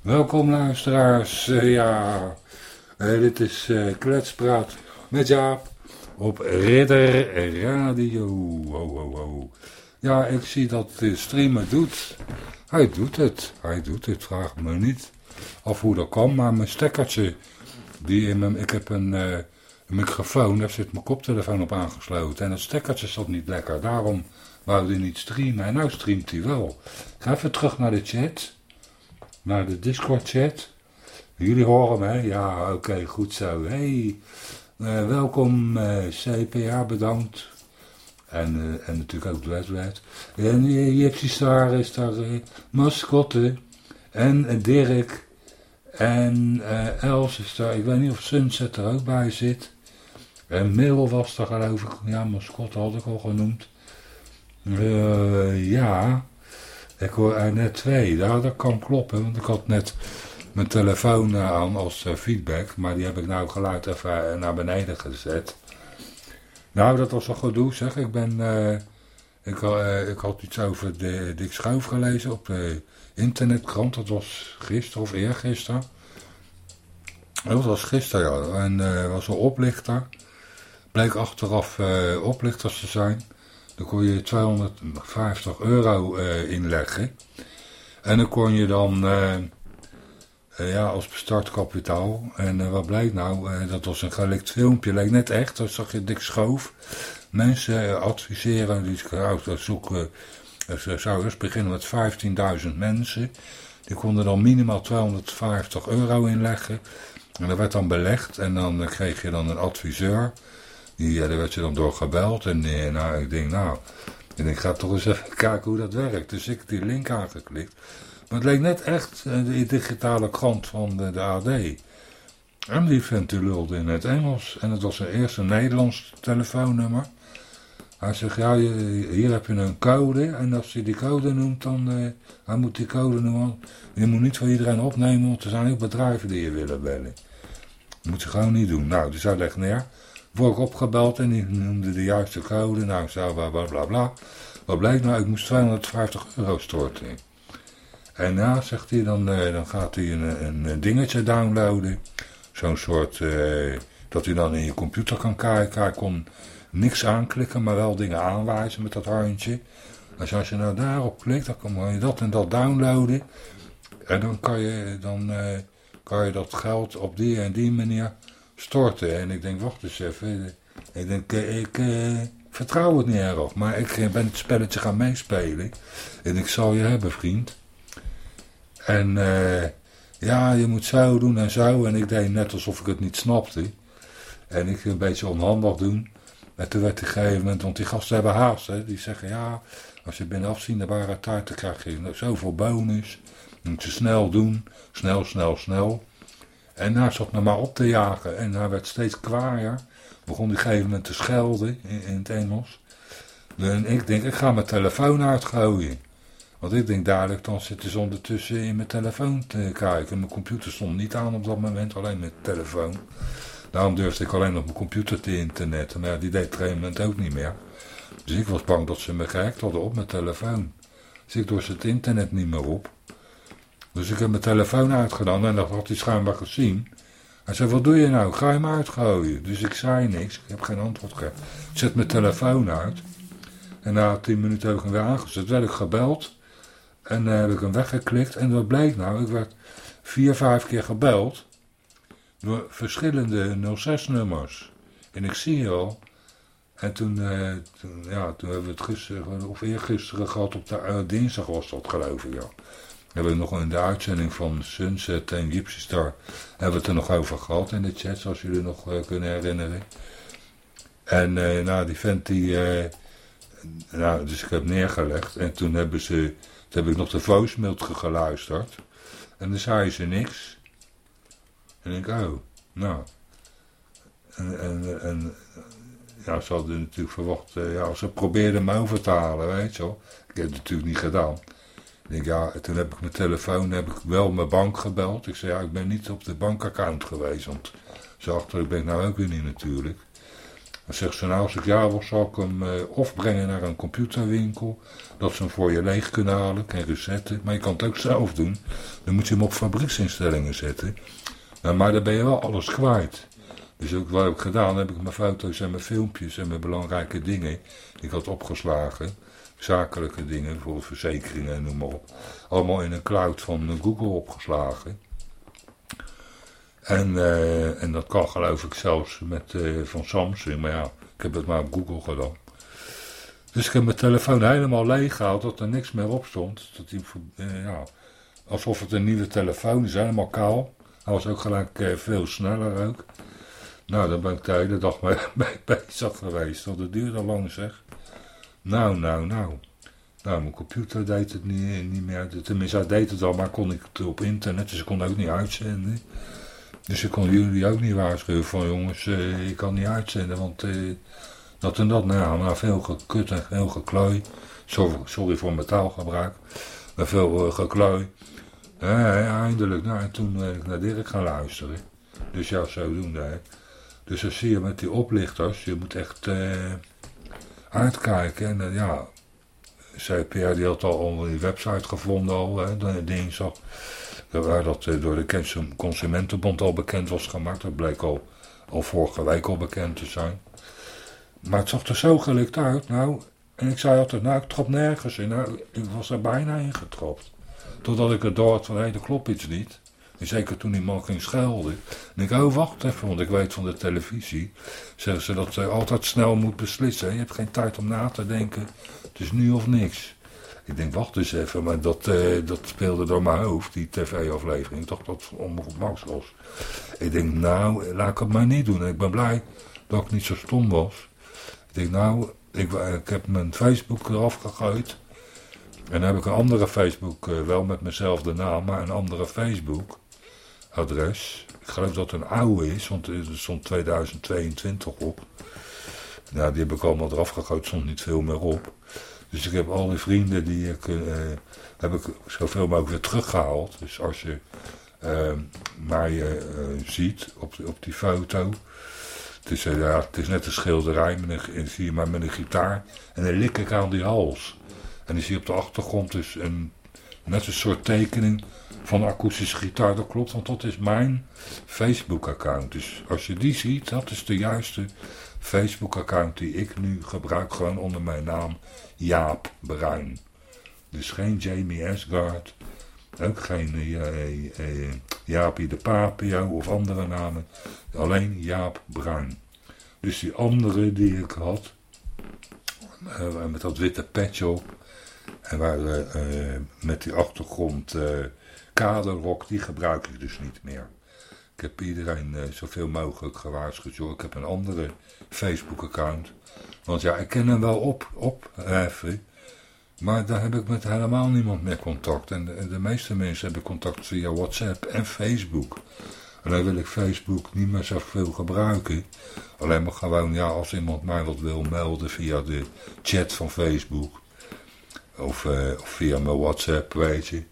Welkom luisteraars. Uh, ja, uh, dit is uh, Kletspraat met Jaap op Ridder Radio. Ja, ik zie dat de streamer doet. Hij doet het. Hij doet het. Vraag me niet af hoe dat kan. Maar mijn stekkertje, die in ik heb een, microfoon, daar zit mijn koptelefoon op aangesloten. En dat stekkertje zat niet lekker. Daarom wou hij niet streamen. En nou streamt hij wel. Ik ga even terug naar de chat naar de Discord chat. Jullie horen me, Ja, oké, goed zo. Hey, uh, welkom eh, CPA, bedankt. En, uh, en natuurlijk ook Dwedwed. En Gypsy Star is daar, Mascotte. En Dirk. En Els is daar. Ik weet niet of Sunset er ook bij zit. En Mail was daar geloof ik. Ja, Mascotte had ik al genoemd. ja. Ik hoor er net twee. Ja, dat kan kloppen, want ik had net mijn telefoon eh, aan als eh, feedback, maar die heb ik nou geluid even eh, naar beneden gezet. Nou, dat was al gedoe, zeg. Ik ben, ik, ik, had iets over de Dick Schoof gelezen op de internetkrant. Dat was gisteren of eergisteren. Dat was gisteren, ja. En was een oplichter. Bleek achteraf oplichters te zijn. Dan kon je 250 euro uh, inleggen. En dan kon je dan uh, uh, ja, als startkapitaal. En wat blijkt nou? dat was een gelekt filmpje. Leek net echt. Dat zag je dik schoof. Mensen adviseren. Die zoeken. Ze zou eerst beginnen met 15.000 mensen. Die konden dan minimaal 250 euro inleggen. En dat werd dan belegd. En dan kreeg je dan een adviseur. Ja, daar werd je dan door gebeld. En eh, nou, ik denk, nou, en ik ga toch eens even kijken hoe dat werkt. Dus ik heb die link aangeklikt. Maar het leek net echt uh, de digitale krant van de, AD. En die vent die lulde in het Engels. En het was zijn eerste Nederlands telefoonnummer. Hij zegt, ja, hier heb je een code. En als je die code noemt, dan uh, hij moet die code noemen. Je moet niet voor iedereen opnemen, want er zijn ook bedrijven die je willen bellen. Dat moet je gewoon niet doen. Nou, dus hij legt neer word ik opgebeld en die noemde de juiste code. Nou, zo bla bla bla bla. Wat blijkt nou? Ik moest 250 euro storten. En ja, zegt hij, dan, eh, dan gaat hij een, een dingetje downloaden. Zo'n soort, eh, dat hij dan in je computer kan kijken. Hij kon niks aanklikken, maar wel dingen aanwijzen met dat handje. Dus als je nou daarop klikt, dan kan je dat en dat downloaden. En dan kan je, dan, uh, kan je dat geld op die en die manier storten. En ik denk, wacht eens even. Ik denk, eh, ik uh, vertrouw het niet erg. Maar ik eh, ben het spelletje gaan meespelen. En ik zal je hebben, vriend. En ja, je moet zo doen en zo. En ik deed net alsof ik het niet snapte. En ik een beetje onhandig doen. En toen werd op gegeven moment, want die gasten hebben haast. Hè, die zeggen, ja, als je binnen afzienbare tijd, dan krijg je zoveel bonus. Moet je snel doen. Snel, snel, snel. En hij zat me maar op te jagen. En hij werd steeds kwaaier. Begon op een gegeven moment te schelden in, het Engels. En ik denk, ik ga mijn telefoon uitgooien. Want ik denk dadelijk, dan zitten ze ondertussen in mijn telefoon te kijken. Mijn computer stond niet aan op dat moment, alleen mijn telefoon. Daarom durfde ik alleen op mijn computer te internetten. Maar die deed op een gegeven moment ook niet meer. Dus ik was bang dat ze me gehackt hadden op mijn telefoon. Dus ik dorst het internet niet meer op. Dus ik heb mijn telefoon uitgedaan en dat had hij schijnbaar gezien. Hij zei, wat doe je nou? Ga je hem uitgooien? Dus ik zei niks. Ik heb geen antwoord gegeven. Ik zet mijn telefoon uit. En na tien minuten heb ik hem weer aangezet. werd ik gebeld. En dan heb ik hem weggeklikt. En wat bleek nou? Ik werd vier, vijf keer gebeld. Door verschillende 06-nummers. En ik zie al. En toen, eh, ja, toen hebben we het gisteren, of eergisteren gehad op de uh, dinsdag was dat geloof ik, ja hebben we nog in de uitzending van Sunset en Gypsy Star hebben we het er nog over gehad in de chat, zoals jullie nog uh, kunnen herinneren. En uh, nou, die vent die, uh, nou, dus ik heb neergelegd en toen hebben ze, toen heb ik nog de voicemail geluisterd. En dan zei ze niks. En ik, oh, nou. En, en, en ja, ze hadden natuurlijk verwacht, ja, ze probeerden me over te halen, weet je wel. Ik heb het natuurlijk niet gedaan ja, toen heb ik mijn telefoon, heb ik wel mijn bank gebeld. Ik zei, ja, ik ben niet op de bankaccount geweest, want zo achterlijk ben ik nou ook weer niet natuurlijk. Dan zegt ze nou, als ik jou was, zal ik hem uh, of brengen naar een computerwinkel. Dat ze hem voor je leeg kunnen halen, kan resetten. Maar je kan het ook zelf doen. Dan moet je hem op fabrieksinstellingen zetten. Nou, maar dan ben je wel alles kwijt. Dus ook wat heb ik gedaan, heb ik mijn foto's en mijn filmpjes en mijn belangrijke dingen die ik had opgeslagen. Zakelijke dingen, bijvoorbeeld verzekeringen en noem maar op. Allemaal in een cloud van Google opgeslagen. En, uh, en dat kan geloof ik zelfs met, uh, van Samsung, maar ja, ik heb het maar op Google gedaan. Dus ik heb mijn telefoon helemaal leeg gehaald, dat er niks meer op stond. Dat die, ja, alsof het een nieuwe telefoon is, helemaal kaal. Hij was ook gelijk veel sneller ook. Nou, dan ben ik de hele dag mee, mee bezig geweest, want het duurde lang zeg. Nou, nou, nou. Nou, mijn computer deed het niet, niet meer. Tenminste, hij deed het al, maar kon ik het op internet, dus ik kon het ook niet uitzenden. Dus ik kon jullie ook niet waarschuwen van jongens, uh, ik kan niet uitzenden, want uh, dat en dat. Nou, maar veel gekut en veel geklooi. Sorry, voor mijn taalgebruik. Maar veel uh, geklooi. eindelijk, nou, en toen ben ik naar Dirk gaan luisteren. Dus ja, zodoende. Hè. Dus dan zie je met die oplichters, je moet echt uitkijken. En ja, CPR die had al onder die website gevonden al, hè, dinsdag. Waar dat eh, door de Consumentenbond al bekend was gemaakt. Dat bleek al, al vorige week al bekend te zijn. Maar het zag er zo gelikt uit. Nou, en ik zei altijd, nou ik trap nergens in. Nou, ik was er bijna ingetrapt. Totdat ik het door had van, hé, hey, klopt iets niet. En zeker toen die man ging schelden. En ik, oh wacht even, want ik weet van de televisie. Zeggen ze dat je altijd snel moet beslissen. Je hebt geen tijd om na te denken. Het is nu of niks. Ik denk, wacht eens even, maar dat, uh, dat speelde door mijn hoofd, die tv-aflevering. toch dat het Max was. Ik denk, nou, laat ik het maar niet doen. ik ben blij dat ik niet zo stom was. Ik denk, nou, ik, ik heb mijn Facebook eraf gegooid. En dan heb ik een andere Facebook, wel met mezelfde naam, maar een andere Facebook-adres. Ik geloof dat het een oude is, want er stond 2022 op. Nou, die heb ik allemaal eraf gegooid, stond niet veel meer op. Dus ik heb al die vrienden die ik, uh, heb ik zoveel mogelijk weer teruggehaald. Dus als je uh, mij uh, ziet op, op die foto. Het is, ja, het is net een schilderij, met een, zie je maar met een gitaar. En dan lik ik aan die hals. En dan zie je op de achtergrond dus een, net een soort tekening van akoestische gitaar. Dat klopt, want dat is mijn Facebook-account. Dus als je die ziet, dat is de juiste Facebook-account die ik nu gebruik. Gewoon onder mijn naam Jaap Bruin. Dus geen Jamie Asgard. Ook geen uh, Jaapie de Papio of andere namen. Alleen Jaap Bruin. Dus die andere die ik had. Met dat witte petje op. En waar, met die achtergrond kaderrok. Die gebruik ik dus niet meer. Ik heb iedereen zoveel mogelijk gewaarschuwd. Ik heb een andere Facebook account. Want ja, ik ken hem wel op, opheffen. Maar daar heb ik met helemaal niemand meer contact. En de, meeste mensen hebben contact via WhatsApp en Facebook. En dan wil ik Facebook niet meer zoveel gebruiken. Alleen maar gewoon, ja, als iemand mij wat wil melden via de chat van Facebook. Of, uh, of via mijn WhatsApp, weet je.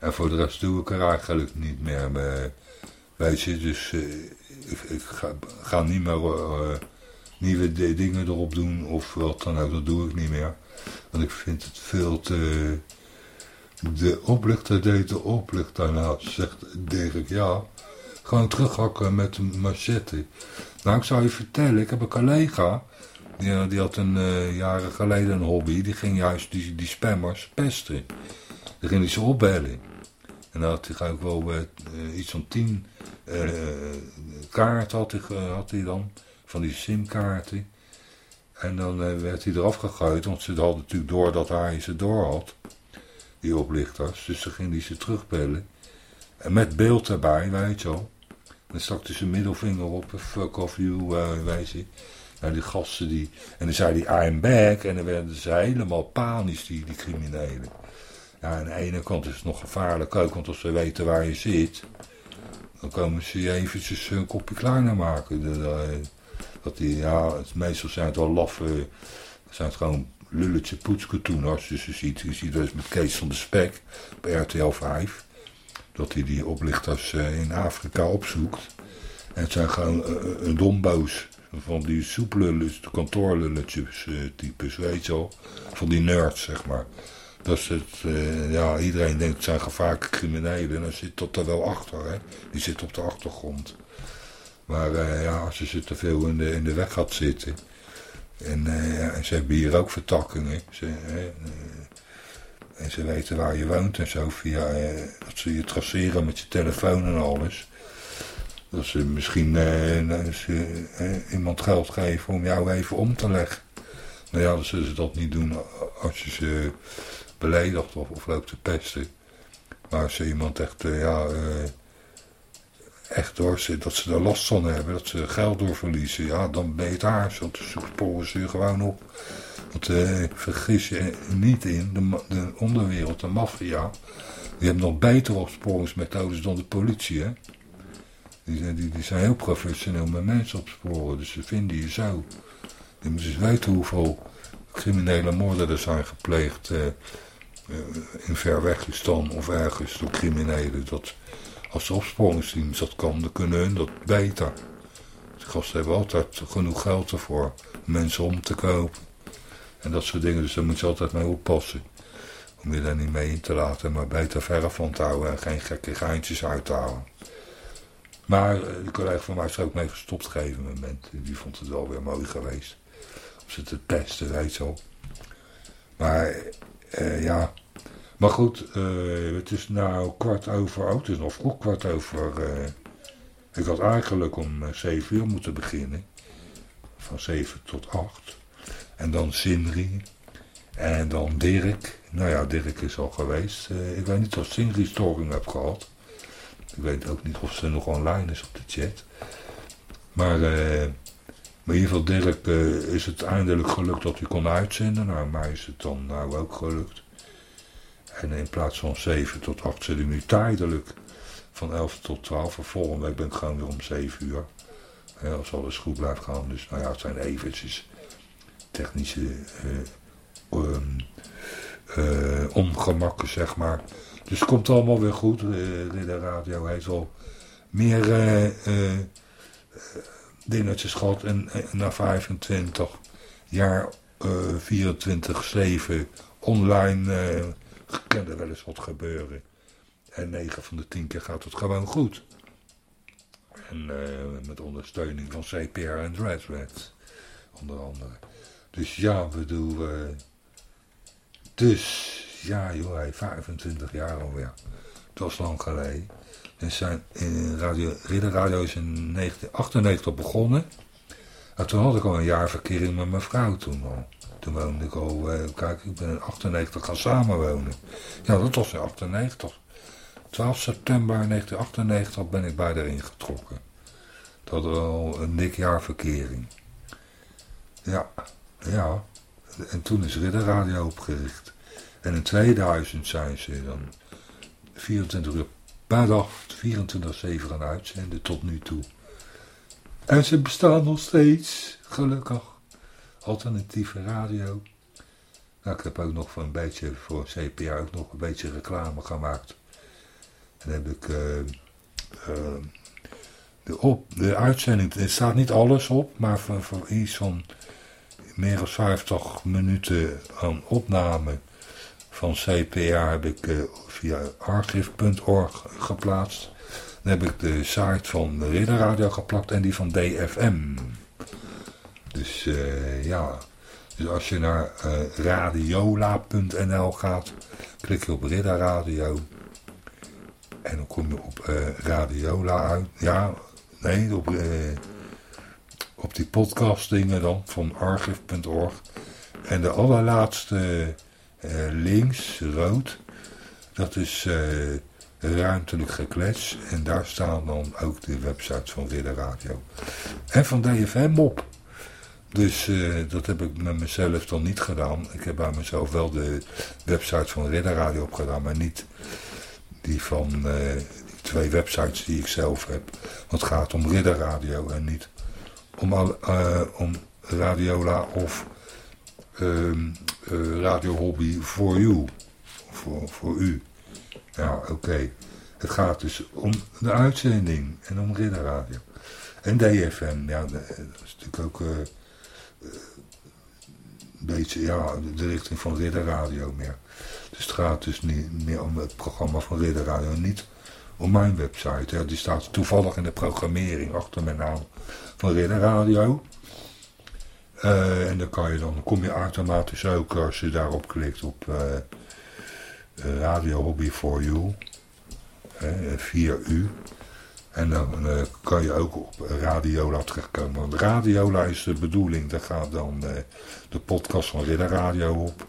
En voor de rest doe ik er eigenlijk niet meer mee. Weet je, dus uh, ik, ik ga, ga, niet meer... Uh, nieuwe dingen erop doen of wat dan ook. Dat doe ik niet meer. Want ik vind het veel te... De oplichter deed de oplichter daarnaast, zegt Dirk. Ja, gewoon terughakken met een machete. Nou, ik zou je vertellen, ik heb een collega... Die, die had een jaren geleden een hobby. Die ging juist die, die spammers pesten. Die ging die ze opbellen. En dan had hij ook wel uh, iets van tien kaart had hij, had hij dan van die simkaarten. En dan werd hij eraf gegooid, want ze hadden natuurlijk door dat hij ze door had. Die oplichters. Dus ze ging hij ze terugbellen. En met beeld erbij, weet je wel. dan stak hij zijn middelvinger op, fuck off you, weet je. Nou, die gasten die... En dan zei hij, I'm back. En dan werden ze helemaal panisch, die, die criminelen. Aan de ene kant is het nog gevaarlijk ook, want als ze weten waar je zit... dan komen ze je eventjes een kopje kleiner maken. Dat die, ja, het, meestal zijn het wel laffe, zijn het gewoon lulletje poetskatoeners. Dus je ziet, je ziet dus met Kees van de Spek op RTL 5, dat hij die oplichters uh, in Afrika opzoekt. En het zijn gewoon uh, een domboos Van die soeplullen, kantoorlulletjes types, weet je wel. Van die nerds, zeg maar. Dat is uh, ja, iedereen denkt het zijn gevaarlijke criminelen. En dan zit dat er wel achter, hè. Die zit op de achtergrond. Maar uh, ja, als je ze te veel in de, in de weg gaat zitten. En, en ze hebben hier ook vertakkingen. Ze, en ze weten waar je woont en zo. Via, dat ze je traceren met je telefoon en alles. Dat ze misschien uh, iemand geld geven om jou even om te leggen. Nou ja, dan zullen ze dat niet doen als je ze beledigt of, of loopt te pesten. Maar als ze iemand echt, uh, ja, uh, echt door, dat ze er last van hebben, dat ze geld door verliezen, ja, dan ben je het de sporen ze je gewoon op. Want vergis je niet in, de, de onderwereld, de maffia, die hebben nog betere opsporingsmethodes dan de politie, hè. Die, die, zijn heel professioneel met mensen opsporen. Dus ze vinden je zo. Je moet eens weten hoeveel criminele moorden er zijn gepleegd uh, uh, in Verwegistan of ergens door criminelen. Dat, als de opsporingsdienst dat kan, dan kunnen hun dat beter. De gasten hebben altijd genoeg geld ervoor mensen om te kopen. En dat soort dingen, dus daar moet je altijd mee oppassen. Om je daar niet mee in te laten, maar beter verre van te houden en geen gekke geintjes uit te halen. Maar eh, de collega van mij is er ook mee gestopt op een moment. Die vond het wel weer mooi geweest. Om ze te pesten, weet je wel. Maar, uh, ja. Maar goed, uh, het is nou kwart over, oh, het is nog vroeg kwart over. Uh, ik had eigenlijk om 7 uur moeten beginnen. Van 7 tot 8. En dan Sindri. En dan Dirk. Nou ja, Dirk is al geweest. ik weet niet of Sindri storing heb gehad. Ik weet ook niet of ze nog online is op de chat. Maar, uh, maar in ieder geval Dirk is het eindelijk gelukt dat hij kon uitzenden. Nou, mij is het dan nou ook gelukt. En in plaats van 7 tot 8 zit ik nu tijdelijk van 11 tot 12. En volgende week ben ik gewoon weer om 7 uur. Ja, als alles goed blijft gaan. Dus nou ja, het zijn eventjes technische uh, um, ongemakken, zeg maar. Dus het komt allemaal weer goed. De, de radio heeft al meer uh, dingetjes gehad. En, na 25 jaar 24-7 online kan er wel eens wat gebeuren. En 9 van de 10 keer gaat het gewoon goed. En met ondersteuning van CPR en Dreadred. Onder andere. Dus ja, we doen... dus ja joh, hij 25 jaar alweer. Dat was lang geleden. En zijn in radio, Ridder is in 1998 begonnen. En toen had ik al een jaar verkering met mijn vrouw toen al. Toen woonde ik al, eh, kijk, ik ben in 98 gaan samenwonen. Ja, dat was in 98. 12 september 1998 ben ik bij erin getrokken. Dat was al een dik jaar verkering. Ja, ja. En toen is Ridder Radio opgericht. En in 2000 zijn ze dan 24 uur per dag, 24-7 gaan uitzenden tot nu toe. En ze bestaan nog steeds, gelukkig. Alternatieve radio. Nou, ik heb ook nog voor een beetje, voor CPA ook nog een beetje reclame gemaakt. En heb ik uh, uh, de, op, de uitzending, er staat niet alles op, maar voor iets van meer dan 50 minuten aan opname van CPA heb ik uh, via archive.org geplaatst. Dan heb ik de site van de Ridderradio geplakt en die van DFM. Dus uh, ja, dus als je naar uh, radiola.nl gaat, klik je op Ridderradio. En dan kom je op Radiola uit. Ja, nee, op, op die podcastdingen dan van archive.org. En de allerlaatste links, rood, dat is ruimtelijk geklets. En daar staan dan ook de websites van Ridder Radio. En van DFM op. Dus uh, dat heb ik met mezelf dan niet gedaan. Ik heb bij mezelf wel de website van Ridder Radio opgedaan, maar niet die van die twee websites die ik zelf heb. Want het gaat om Ridder Radio en niet om, al, om Radiola of uh, Radio Hobby voor u. Voor, voor u. Ja, oké. Het gaat dus om de uitzending en om Ridderradio. En DFM, ja, dat is natuurlijk ook uh, beetje ja, de richting van Ridder Radio meer. Dus het gaat dus niet meer om het programma van Ridder Radio, niet om mijn website. Ja, die staat toevallig in de programmering achter mijn naam van Ridder Radio. Uh, en dan, kan je dan, kom je automatisch ook als je daarop klikt op uh, Radio Hobby for You. 4U. En dan uh, kan je ook op Radiola terechtkomen. Want Radiola is de bedoeling. Daar gaat dan de podcast van Ridder Radio op.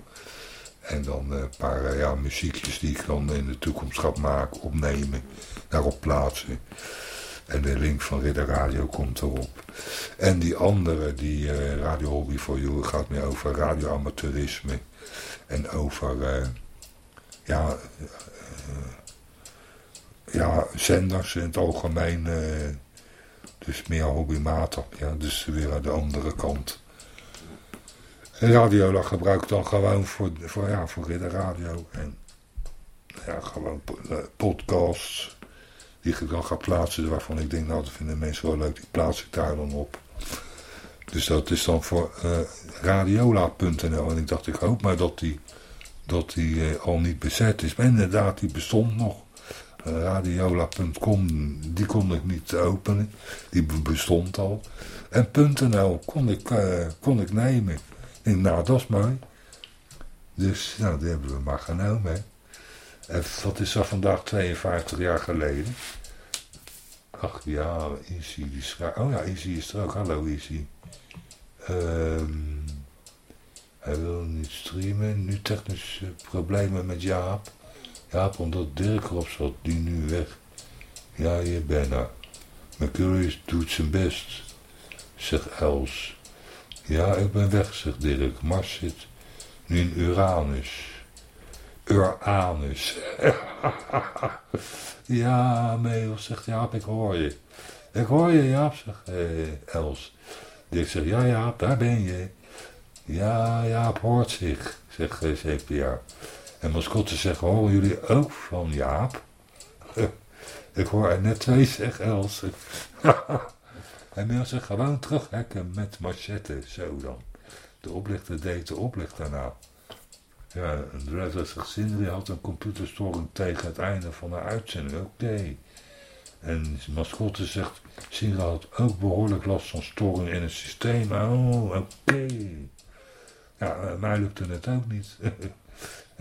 En dan een paar ja, muziekjes die ik dan in de toekomst ga maken, opnemen, daarop plaatsen. En de link van Ridder Radio komt erop. En die andere, die Radio Hobby for You, gaat meer over radioamateurisme. En over, ja, ja, zenders in het algemeen. dus meer hobbymatig. Ja, dus weer aan de andere kant. En Radiola gebruik ik dan gewoon voor, voor, ja, voor Ridder Radio. En ja, gewoon podcasts die ik dan ga plaatsen, waarvan ik denk, nou dat vinden mensen wel leuk, die plaats ik daar dan op. Dus dat is dan voor uh, radiola.nl. En ik dacht, ik hoop maar dat die, dat die al niet bezet is. Maar inderdaad, die bestond nog. Radiola.com, die kon ik niet openen. Die bestond al. En .nl kon ik, kon ik nemen. Nou, dat is mooi. Dus, nou, die hebben we maar genomen, en wat is dat vandaag 52 jaar geleden? Ach ja, Easy die schrijft. Oh ja, Easy is er ook. Hallo Easy. Um, hij wil niet streamen. Nu technische problemen met Jaap. Jaap, omdat Dirk erop zat, die nu weg. Ja, je er. Mercurius doet zijn best, zegt Els. Ja, ik ben weg, zegt Dirk. Mars zit nu in Uranus. Uranus. ja, Meel, zegt Jaap, ik hoor je. Ik hoor je, Jaap, zegt eh, Els. Ik zeg, ja Jaap, daar ben je. Ja, Jaap hoort zich, zegt eh. En mascotte zegt, horen jullie ook van Jaap? ik hoor er net twee, zegt Els. en Meel zegt, gewoon terughekken met machette, zo dan. De oplichter deed de oplichter na. Ja, zegt, Sindri had een computerstoring tegen het einde van de uitzending. Oké. En mascotte zegt, Sindri had ook behoorlijk last van storing in het systeem. Oh, oké. Ja, eh, mij lukte het ook niet.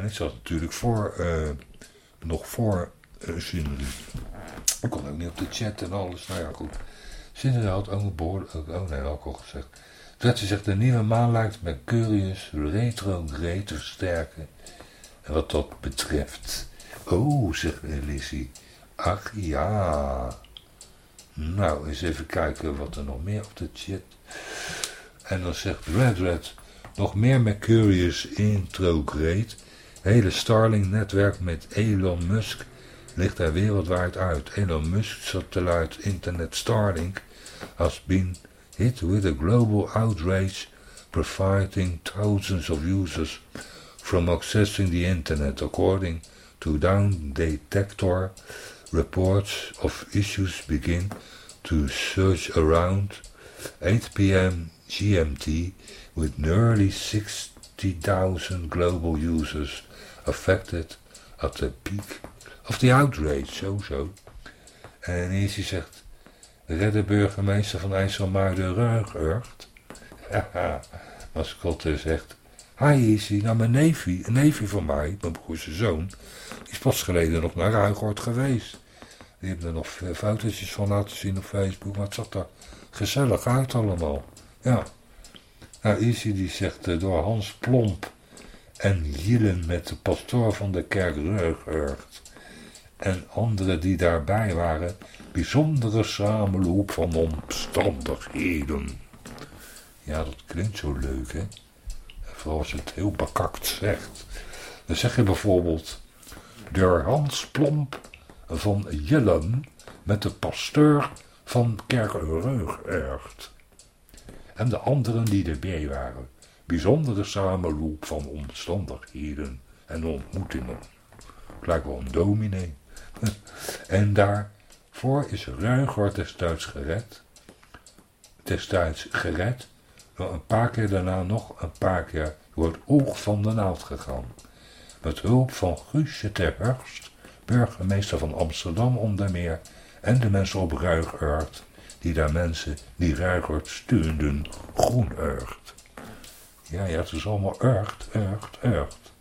ik zat natuurlijk voor, uh, nog voor uh. Ik kon ook niet op de chat en alles. Nou ja, goed. Sindri had ook behoorlijk, oh nee, ik al gezegd dat ze zegt, de nieuwe maan lijkt retrograde te versterken. En wat dat betreft... Oh, zegt Lizzie. Ach ja. Nou, eens even kijken wat er nog meer op de chat... En dan zegt Red Red, nog meer Mercurius intrograde. Hele Starlink-netwerk met Elon Musk ligt er wereldwijd uit. Elon Musk satelliet internet Starlink has been hit with a global outrage preventing thousands of users from accessing the internet according to Down Detector reports of issues begin to surge around 8 p.m. GMT with nearly 60,000 global users affected at the peak of the outrage, sowieso. En hier zegt, redde burgemeester van IJsselmuiden Ruigurgt. Ja, mascotte zegt, hij is hier naar mijn neefje, een neefje van mij, mijn broerse zoon, die is pas geleden nog naar Ruigort geweest. Die hebben er nog fotootjes van laten zien op Facebook, maar het zat er gezellig uit allemaal. Ja. Nou, Isi die zegt uh, door Hans Plomp en Jillen met de pastoor van de kerk Ruigurgt en anderen die daarbij waren, bijzondere samenloop van omstandigheden. Ja, dat klinkt zo leuk, hè? Vooral als het heel bekakt zegt. Dan zeg je bijvoorbeeld... De Hans Plomp van Jellen met de pasteur van Kerkenreugert. En de anderen die erbij waren. Bijzondere samenloop van omstandigheden en ontmoetingen. Lijkt wel een dominee. en daar voor is Ruigort destijds gered destijds gered. Een paar keer daarna nog een paar keer het oog van de naald gegaan. Met hulp van Guusje ter Hurst, burgemeester van Amsterdam onder meer, en de mensen op Ruigeurt, die daar mensen die stuurden, groen urgt. Ja, ja, het is allemaal urgt, urgt, urgt.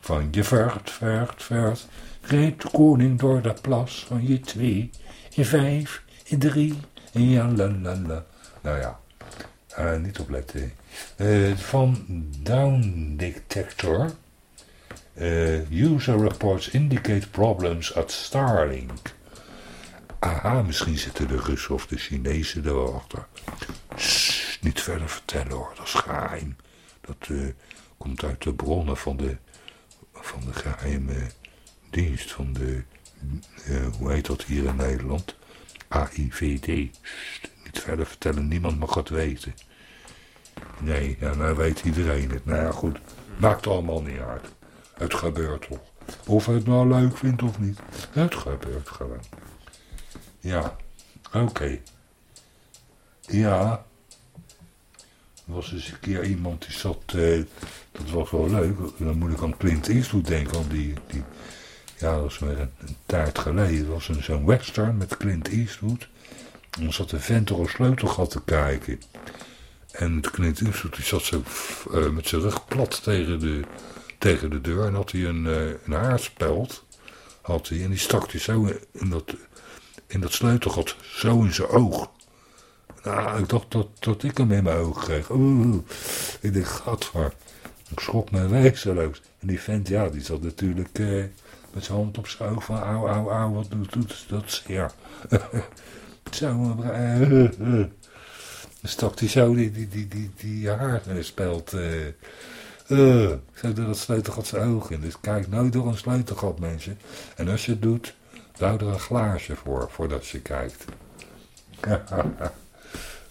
Van je vergt, vergt, vergt, reed de koning door de plas van je twee, in vijf, in drie, en ja, la, la, la. Nou ja, uh, niet opletten. Uh, van Down Detector. Uh, user reports indicate problems at Starlink. Aha, misschien zitten de Russen of de Chinezen erachter. Sst, niet verder vertellen hoor, dat is geheim. Dat komt uit de bronnen van de, van de geheime dienst van de, hoe heet dat hier in Nederland? AIVD. niet verder vertellen, niemand mag het weten. Nee, ja, nou weet iedereen het. Nou ja, goed, maakt allemaal niet uit. Het gebeurt toch. Of hij het nou leuk vindt of niet. Het gebeurt gewoon. Ja, oké. Ja. Was eens een keer iemand die zat, eh, dat was wel leuk. Dan moet ik aan Clint Eastwood denken, aan die, die ja, dat was een, tijd geleden. Het was zo'n western met Clint Eastwood. En dan zat de vent door een sleutelgat te kijken. En Clint Eastwood die zat zo uh, met zijn rug plat tegen de, tegen de deur. En had hij een, uh, een haarspeld. Had hij, en die stak hij zo in dat, in dat sleutelgat. Zo in zijn oog. Nou, ik dacht dat, ik hem in mijn oog kreeg. Oeh, ik dacht, gadver. Ik schrok me wezenloos. En die vent, ja, die zat natuurlijk... Uh, met zijn hand op zijn oog van auw, auw, auw, wat doet, doet dat zeer. zo, uh, uh, stak hij zo die, die, die, die, die haarspeld, uh, uh, zo door dat sleutelgat zijn oog in. Dus kijk nooit door een sleutelgat, mensen. En als je het doet, hou er een glaasje voor, voordat je kijkt.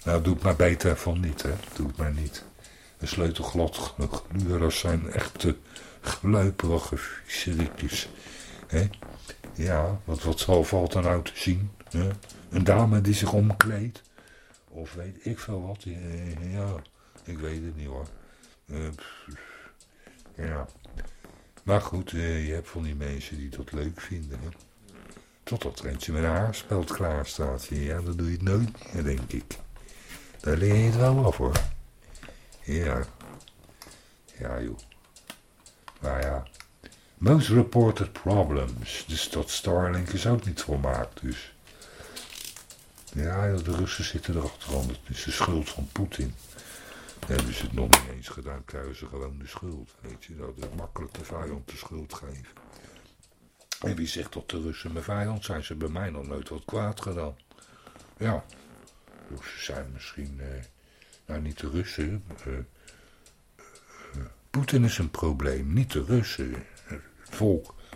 nou, doe het maar beter van niet, hè. Doe het maar niet. Een sleutelglad gluurders zijn echt te gluiperige. Hè? Ja, wat, wat zal, valt er nou te zien? Hè? Een dame die zich omkleedt. Of weet ik veel wat. Ja, ik weet het niet hoor. Uh, ja. Maar goed, uh, je hebt van die mensen die dat leuk vinden. Hè? Tot dat rentje met een haarspeld klaar staat. Ja, dan doe je het nooit denk ik. Daar leer je het wel af hoor. Ja. Ja, joh. Maar ja. Most reported problems. Dus dat Starlink is ook niet volmaakt, dus. Ja, de Russen zitten erachter, want het is de schuld van Poetin. Hebben ze het nog niet eens gedaan, krijgen ze gewoon de schuld. Weet je, dat is makkelijk de vijand de schuld geven. En wie zegt dat de Russen mijn vijand zijn? Ze bij mij nog nooit wat kwaad gedaan. Ja, ze zijn misschien, eh, nou niet de Russen. Uh, Poetin is een probleem, niet de Russen. Het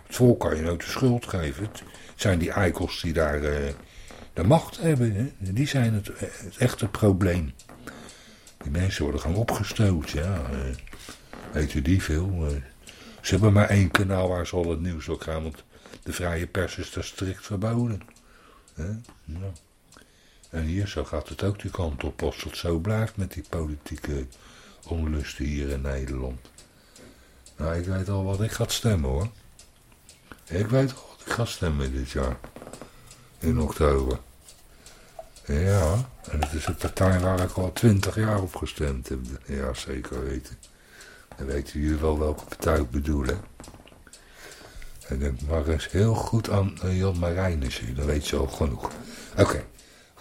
volk, kan je nooit de schuld geven. Het zijn die eikels die daar de macht hebben. Hè? Die zijn het, echte probleem. Die mensen worden gewoon opgestoot. Ja, weet u die veel? Ze hebben maar één kanaal waar ze al het nieuws op gaan. Want de vrije pers is daar strikt verboden. Ja. En hier zo gaat het ook die kant op. Als het zo blijft met die politieke onlusten hier in Nederland. Nou, ik weet al wat ik ga stemmen hoor. Ik weet al wat ik ga stemmen dit jaar in oktober. Ja, en het is een partij waar ik al twintig jaar op gestemd heb. Ja, zeker weten. Dan weten jullie wel welke partij ik bedoel, hè. En denk maar eens heel goed aan uh, Jan Marijnissen, dan weet je al genoeg. Oké,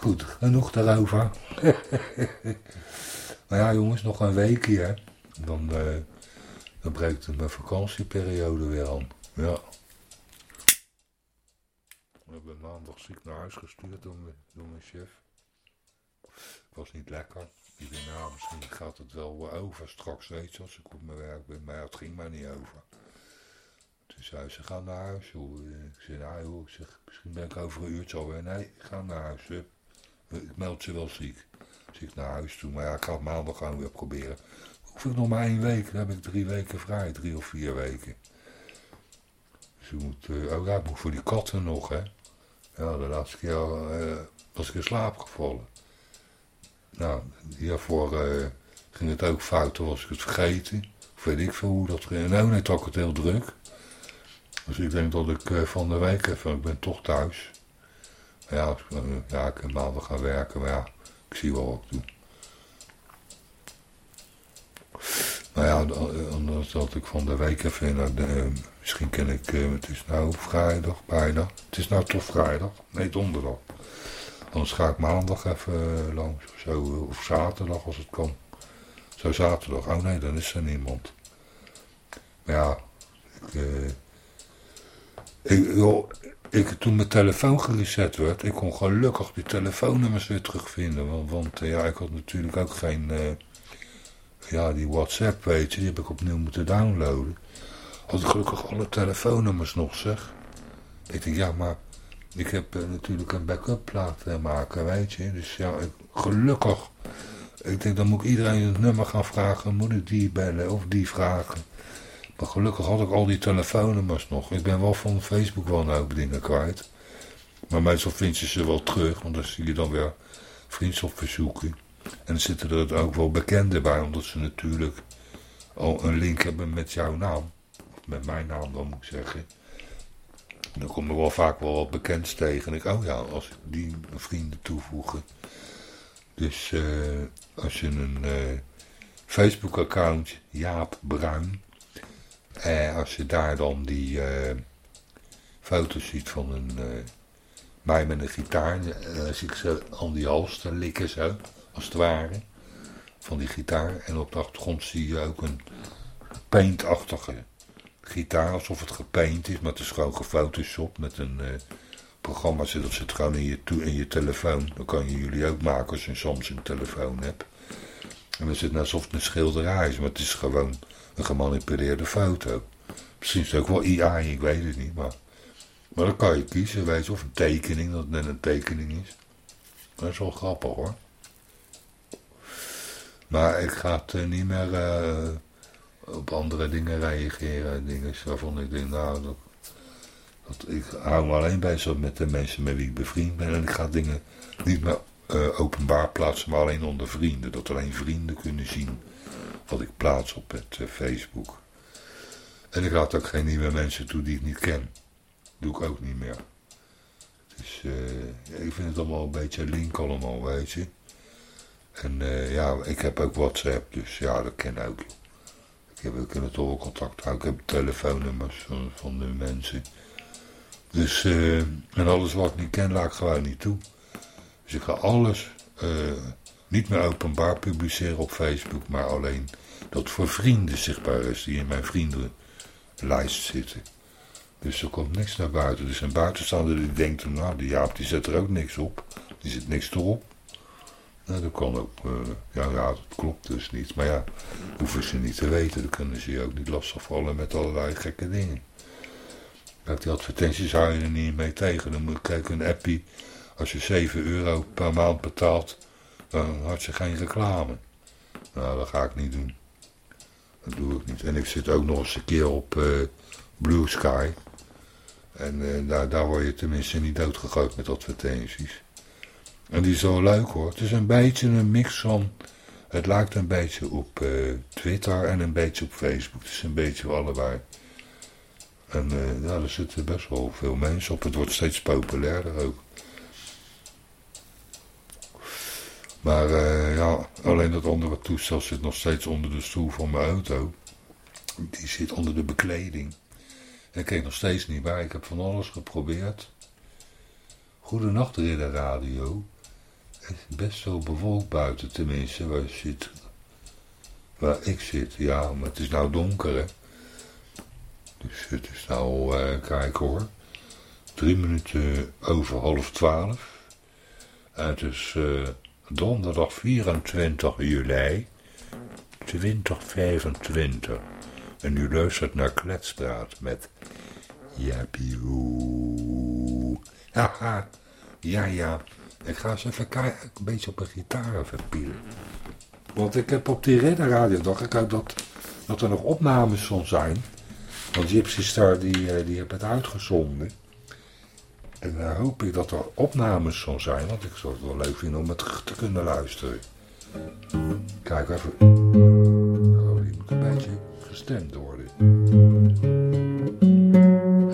goed, genoeg daarover. maar ja jongens, nog een week hier. Dan, uh, dan breekt mijn vakantieperiode weer aan. Ja. We hebben maandag ziek naar huis gestuurd door mijn, door mijn chef. Was niet lekker. Ik dacht, nou, misschien gaat het wel over straks, weet je, als ik op mijn werk ben. Maar het ging maar niet over. Toen zei ze, ga naar huis, joh. Ik zei, nou ik zeg, misschien ben ik over een uurtje alweer. Nee, ga naar huis. Ik meld je wel ziek. Dus ik naar huis toe. Maar ja, ik ga het maandag gewoon weer proberen. Hoef ik nog maar één week, dan heb ik drie weken vrij. Drie of vier weken. Dus ik moet, uh, oh ja, voor die katten nog, hè. Ja, de laatste keer uh, was ik in slaap gevallen. Nou, hiervoor uh, ging het ook fout, toen was ik het vergeten. Of weet ik veel hoe dat ging. Nou, had ik het heel druk. Dus ik denk dat ik van de week even, ik ben toch thuis. Ja, uh, ja, ik kan maandag gaan werken, maar ja, ik zie wel wat ik doe. Nou ja, anders dat ik van de week even naar de, misschien ken ik, het is nou vrijdag bijna. Het is nou toch vrijdag, nee donderdag. Anders ga ik maandag even langs of zo, of zaterdag als het kan. Zo zaterdag, oh nee, dan is er niemand. Maar ja, ik, ik, joh, ik, toen mijn telefoon gereset werd, ik kon gelukkig die telefoonnummers weer terugvinden. Want, uh, ja, ik had natuurlijk ook geen, uh, ja, die WhatsApp, weet je, die heb ik opnieuw moeten downloaden. Had ik gelukkig alle telefoonnummers nog, zeg. Ik denk, ja, maar ik heb natuurlijk een backup laten maken, weet je. Dus ja, gelukkig. Ik denk, dan moet ik iedereen het nummer gaan vragen. Moet ik die bellen of die vragen. Maar gelukkig had ik al die telefoonnummers nog. Ik ben wel van Facebook wel een hoop dingen kwijt. Maar meestal vind je ze wel terug. Want dan zie je dan weer vriendschapverzoeken. En dan zitten er ook wel bekenden bij. Omdat ze natuurlijk al een link hebben met jouw naam. Of met mijn naam dan moet ik zeggen. Dan kom er wel vaak wel wat bekends tegen. En ik, oh ja, als ik die vrienden toevoegen. Dus uh, als je een uh, Facebook-account, Jaap Bruin. En als je daar dan die uh, foto's ziet van een, mij met een gitaar. Dan zie ik ze aan die hals likken zo, als het ware. Van die gitaar. En op de achtergrond zie je ook een paintachtige gitaar. Alsof het gepaint is, maar het is gewoon gefotoshopt met een programma zit, dat zit gewoon in je, in je telefoon. Dan kan je jullie ook maken als je een telefoon hebt. En dan zit het alsof het een schilderij is, maar het is gewoon een gemanipuleerde foto. Misschien is het ook wel AI, ik weet het niet, maar... Maar dan kan je kiezen, weet je, of een tekening, dat net een tekening is. Dat is wel grappig hoor. Maar ik ga het niet meer uh, op andere dingen reageren. Dingen waarvan ik denk, nou, dat ik hou me alleen bezig met de mensen met wie ik bevriend ben. En ik ga dingen niet meer uh, openbaar plaatsen, maar alleen onder vrienden. Dat alleen vrienden kunnen zien wat ik plaats op het uh, Facebook. En ik laat ook geen nieuwe mensen toe die ik niet ken. Doe ik ook niet meer. Dus uh, ik vind het allemaal een beetje link allemaal, weet je. En ja, ik heb ook WhatsApp, dus ja, dat ken ik ook. Ik heb, we kunnen toch wel contact. Ik heb telefoonnummers van, van de mensen. Dus, en alles wat ik niet ken, laat ik gewoon niet toe. Dus ik ga alles niet meer openbaar publiceren op Facebook, maar alleen dat voor vrienden zichtbaar is die in mijn vriendenlijst zitten. Dus er komt niks naar buiten. Dus een buitenstaander die denkt, nou die Jaap die zet er ook niks op. Die zet niks erop. Nou, dat kan ook. Uh, ja, dat klopt dus niet. Maar ja, hoeven ze niet te weten. Dan kunnen ze je ook niet lastigvallen met allerlei gekke dingen. Kijk, die advertenties hou je er niet mee tegen. Dan moet ik kijken, een appie, als je 7 euro per maand betaalt, dan had je geen reclame. Nou, dat ga ik niet doen. Dat doe ik niet. En ik zit ook nog eens een keer op uh, Blue Sky. En uh, daar, daar word je tenminste niet doodgegooid met advertenties. En die is zo leuk hoor. Het is een beetje een mix van... Het lijkt een beetje op uh, Twitter en een beetje op Facebook. Het is een beetje allebei. En ja, er zitten best wel veel mensen op. Het wordt steeds populairder ook. Maar uh, ja, alleen dat andere toestel zit nog steeds onder de stoel van mijn auto. Die zit onder de bekleding. Ik kijk nog steeds niet bij. Ik heb van alles geprobeerd. Goedenacht, Ridder Radio. Het is best zo bewolkt buiten, tenminste, waar, zit, waar ik zit. Ja, maar het is nou donker, hè. Dus het is nou, uh, kijk hoor, drie minuten over half twaalf. En het is uh, donderdag 24 juli 2025. En u luistert naar Kletspraat met Jappie Haha, ja ja. Ik ga eens even een beetje op een gitaar even pielen. Want ik heb op die ridderradio, dacht ik dat, dat er nog opnames van zijn want Gypsy Star die, eh, die heeft het uitgezonden. En daar hoop ik dat er opnames van zijn. Want ik zou het wel leuk vinden om het te kunnen luisteren. Kijk even. Oh, die moet een beetje gestemd worden.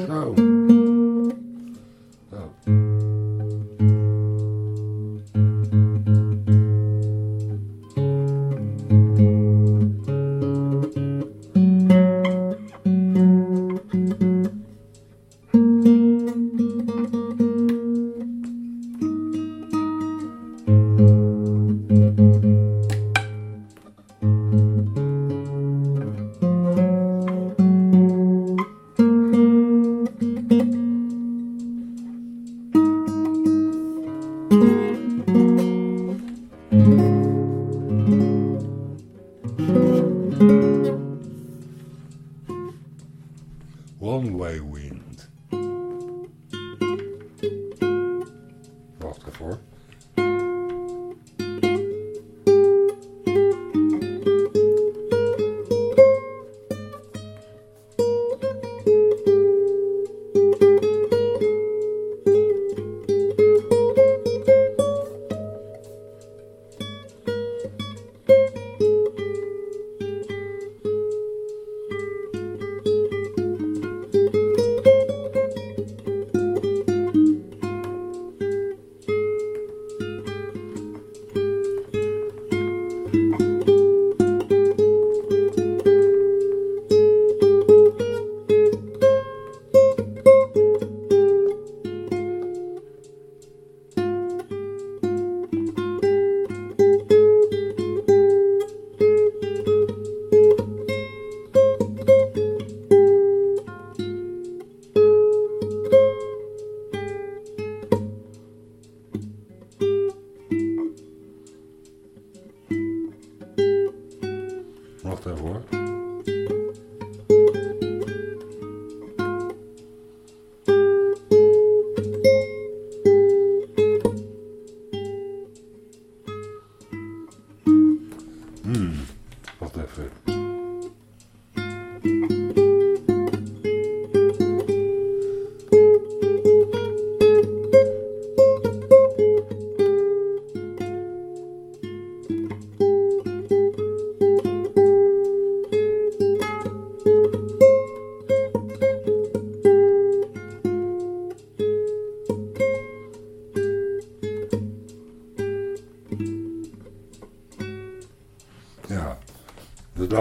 Zo.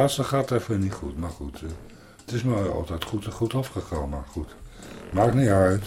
Laatste gaat even niet goed, maar goed. eh, Het is me altijd goed, goed afgegaan, maar goed. Maakt niet uit.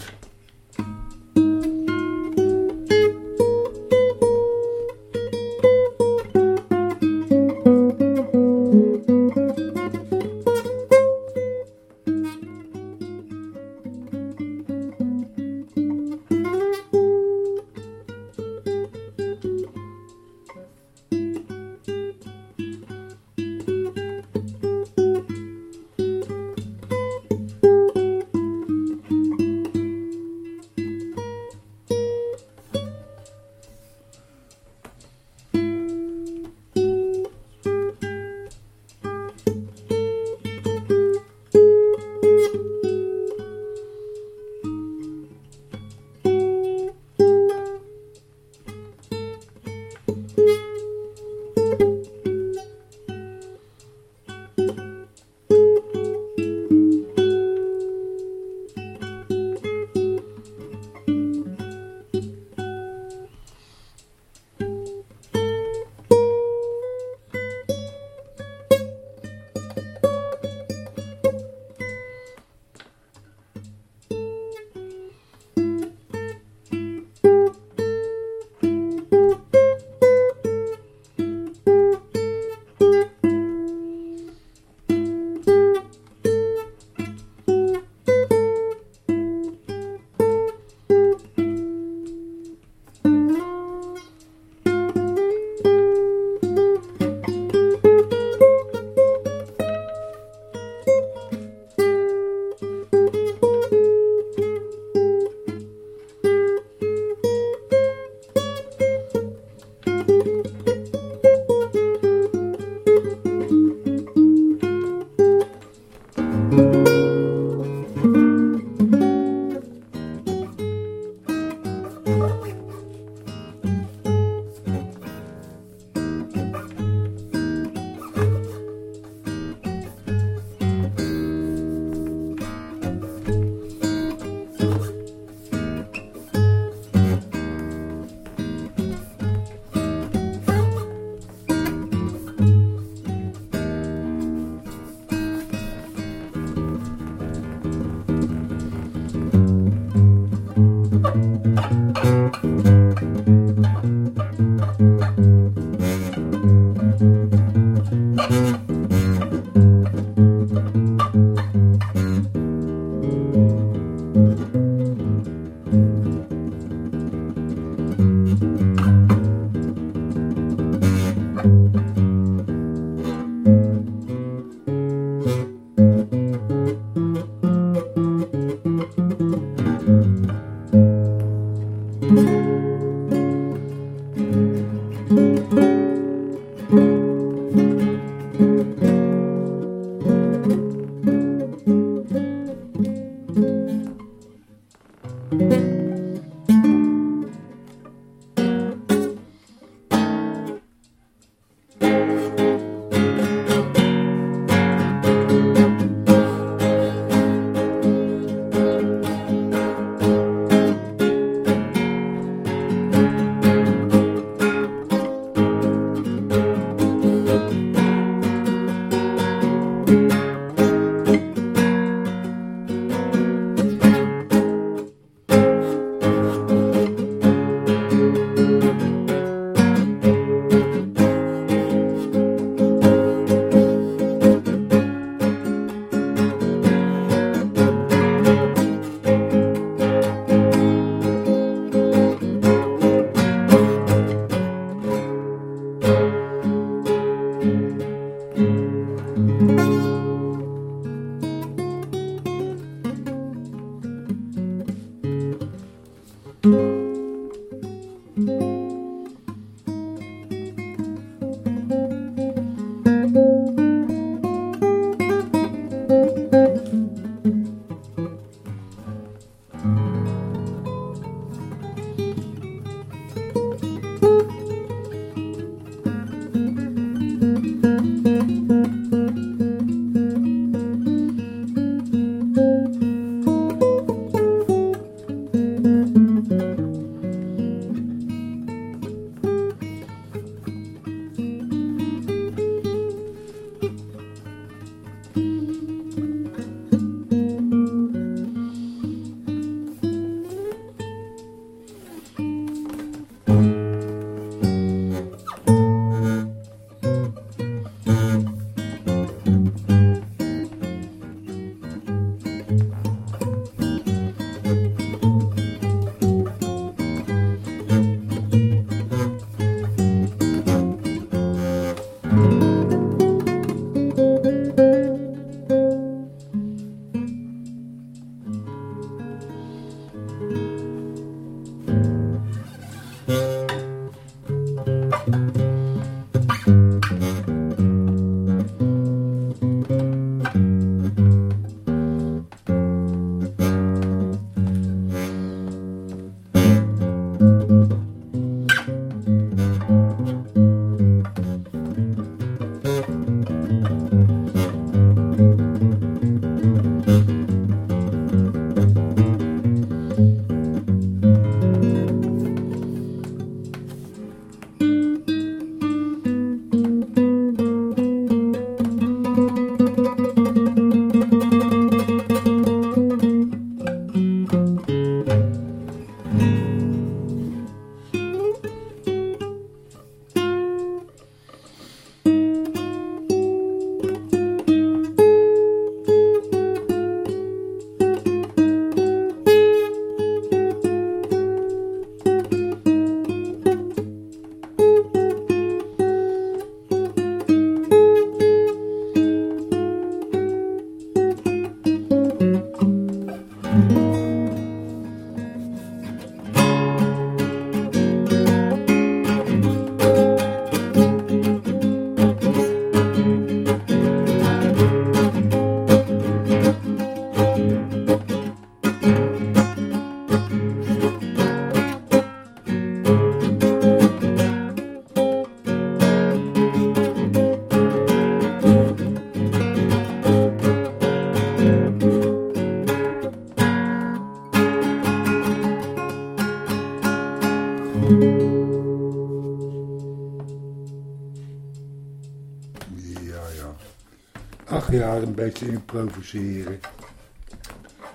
Een beetje improviseren.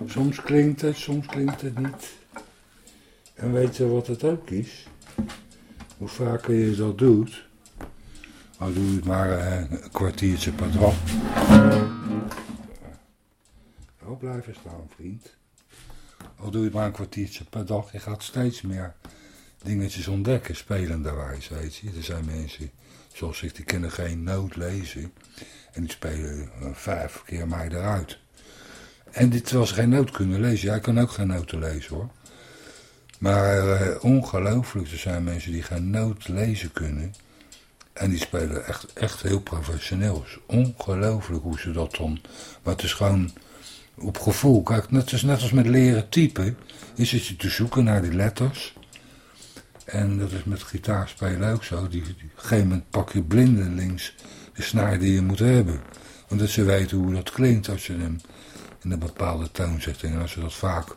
Soms klinkt het, soms klinkt het niet. En weet je wat het ook is? Hoe vaker je dat doet, al doe je het maar eh, een kwartiertje per dag. Oh, blijven staan, vriend. Al doe je het maar een kwartiertje per dag, je gaat steeds meer dingetjes ontdekken, spelenderwijs, weet je. Er zijn mensen, zoals ik, die kunnen geen noot lezen. En die spelen uh, vijf keer mij eruit. En dit was geen noot kunnen lezen. Jij kan ook geen noten lezen hoor. Maar uh, ongelooflijk, er zijn mensen die geen noot lezen kunnen. En die spelen echt, echt heel professioneel. Ongelooflijk hoe ze dat dan... Maar het is gewoon op gevoel. Kijk, net, is net als met leren typen. Is het je te zoeken naar die letters. En dat is met gitaarspelen ook zo. Die, op een gegeven moment pak je blindelings de snaar die je moet hebben. Omdat ze weten hoe dat klinkt als je hem in een bepaalde toon zet. En als je dat vaak...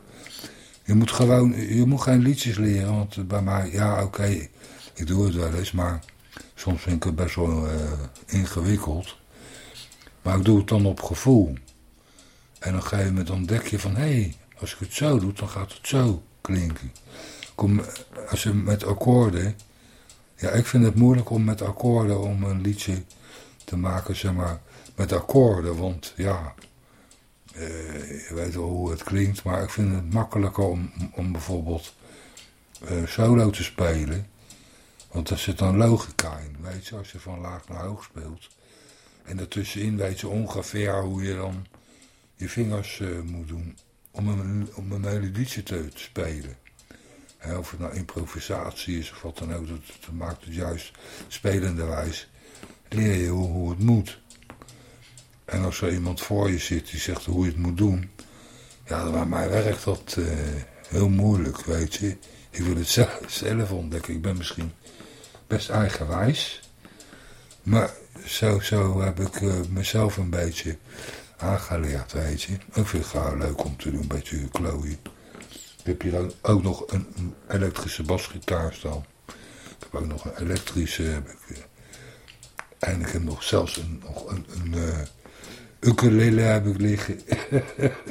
Je moet gewoon, je moet geen liedjes leren, want bij mij, ja oké, ik doe het wel eens, maar soms vind ik het best wel uh, ingewikkeld. Maar ik doe het dan op gevoel. En op een gegeven moment ontdek je van, hé, hey, als ik het zo doe, dan gaat het zo klinken. Als je met akkoorden, ja, ik vind het moeilijk om met akkoorden om een liedje te maken, zeg maar, met akkoorden. Want ja, uh, je weet wel hoe het klinkt, maar ik vind het makkelijker om, om bijvoorbeeld uh, solo te spelen. Want er zit dan logica in, weet je, als je van laag naar hoog speelt. En daartussenin weet je ongeveer hoe je dan je vingers uh, moet doen om een, om een melodietje te, te spelen. He, of het nou improvisatie is of wat dan ook, dat, maakt het juist spelenderwijs. Leer je hoe, hoe het moet. En als er iemand voor je zit die zegt hoe je het moet doen. Ja, bij mij werkt dat uh, heel moeilijk, weet je. Ik wil het zelf, zelf ontdekken. Ik ben misschien best eigenwijs. Maar zo, zo heb ik uh, mezelf een beetje aangeleerd, weet je. Ik vind het leuk om te doen, een beetje klooien. Heb hier ook nog een, elektrische basgitaar staan. Ik heb ook nog een elektrische... Heb en ik heb nog zelfs een, nog een, een uh, ukulele heb ik liggen.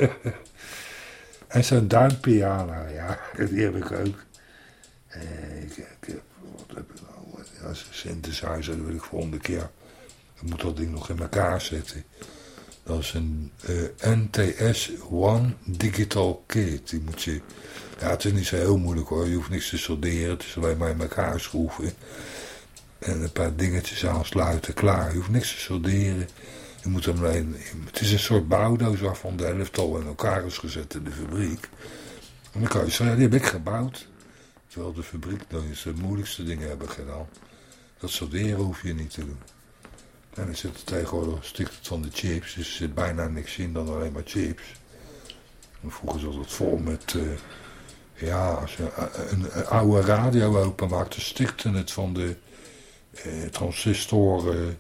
en zo'n duimpiano, ja, die heb ik ook. Ik, ik, heb, wat heb ik nou? Ja, synthesizer, dat wil ik volgende keer. Ik moet dat ding nog in elkaar zetten. Dat is een uh, NTS One Digital Kit. Die moet je... Ja, het is niet zo heel moeilijk hoor. Je hoeft niks te solderen. Het is alleen maar in elkaar schroeven. En een paar dingetjes aansluiten. Klaar. Je hoeft niks te solderen. Je moet hem alleen... Het is een soort bouwdoos waarvan de helft al in elkaar is gezet in de fabriek. En dan kan je zeggen, die heb ik gebouwd. Terwijl de fabriek dan de moeilijkste dingen hebben gedaan. Dat solderen hoef je niet te doen. En er zit tegenwoordig stikt het van de chips. Dus er zit bijna niks in dan alleen maar chips. Vroeger zat het vol met... Uh, ja, als je een, een, oude radio openmaakt, dan stikte het van de transistoren,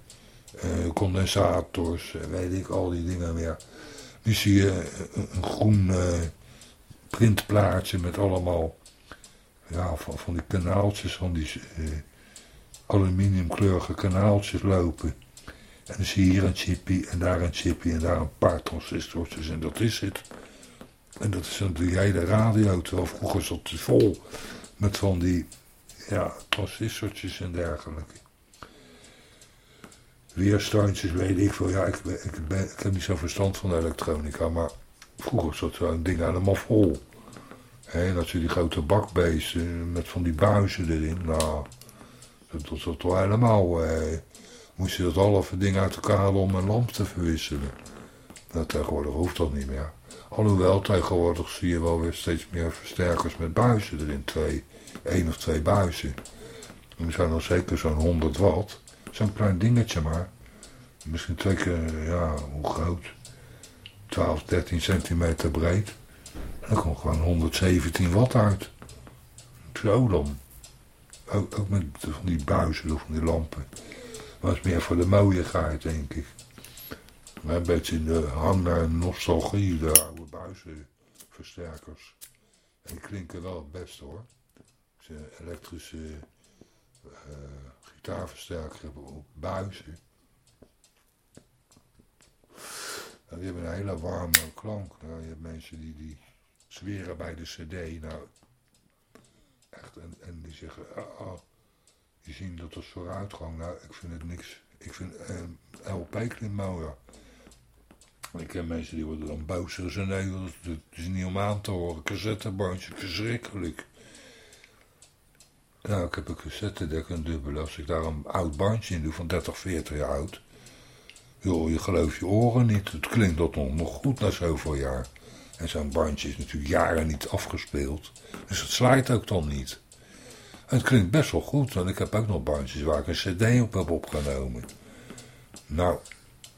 condensators, weet ik, al die dingen meer. Nu zie je een, een groen printplaatje met allemaal ja, van, van die kanaaltjes, van die aluminiumkleurige kanaaltjes lopen. En dan zie je hier een chippy en daar een chippy en daar een paar transistortjes en dat is het. En dat is dan de hele radio, terwijl vroeger zat het vol met van die ja, transistortjes en dergelijke. Weerstandjes, weet ik veel. Ja, ik, ik, ben, heb niet zo verstand van elektronica, maar vroeger zat zo'n ding helemaal vol. En dat je die grote bakbeesten met van die buizen erin, nou, dat zat toch helemaal... Eh, moest je dat halve ding uit elkaar halen om een lamp te verwisselen. Nou, tegenwoordig hoeft dat niet meer. Alhoewel, tegenwoordig zie je wel weer steeds meer versterkers met buizen erin. Twee, één of twee buizen. En die zijn dan zeker zo'n 100 watt. Zo'n klein dingetje maar. Misschien twee keer, ja, hoe groot? 12, 13 centimeter breed. Dan komt gewoon 117 watt uit. Zo dan. Ook, ook met van die buizen of van die lampen was meer voor de mooiigheid, denk ik. Maar een beetje de hang naar nostalgie, de oude buizenversterkers. En die klinken wel het best hoor. Elektrische uh, hebt op buizen. Nou, die hebben een hele warme klank. Nou, je hebt mensen die, die zweren bij de cd. Nou, die zeggen, oh, die zien dat als vooruitgang. Nou, ik vind het niks. Ik vind eh, LP klinkt mooier. Ik ken mensen die worden dan boos. Ze zeggen, nee, dat is niet om aan te horen. Cassettebandje, verschrikkelijk. Nou, ik heb een cassettedek, een dubbele. Als ik daar een oud bandje in doe van 30, 40 jaar oud. Joh, je gelooft je oren niet. Het klinkt dat nog, nog goed na zoveel jaar. En zo'n bandje is natuurlijk jaren niet afgespeeld. Dus het slijt ook dan niet. Het klinkt best wel goed, want ik heb ook nog bandjes waar ik een cd op heb opgenomen. Nou,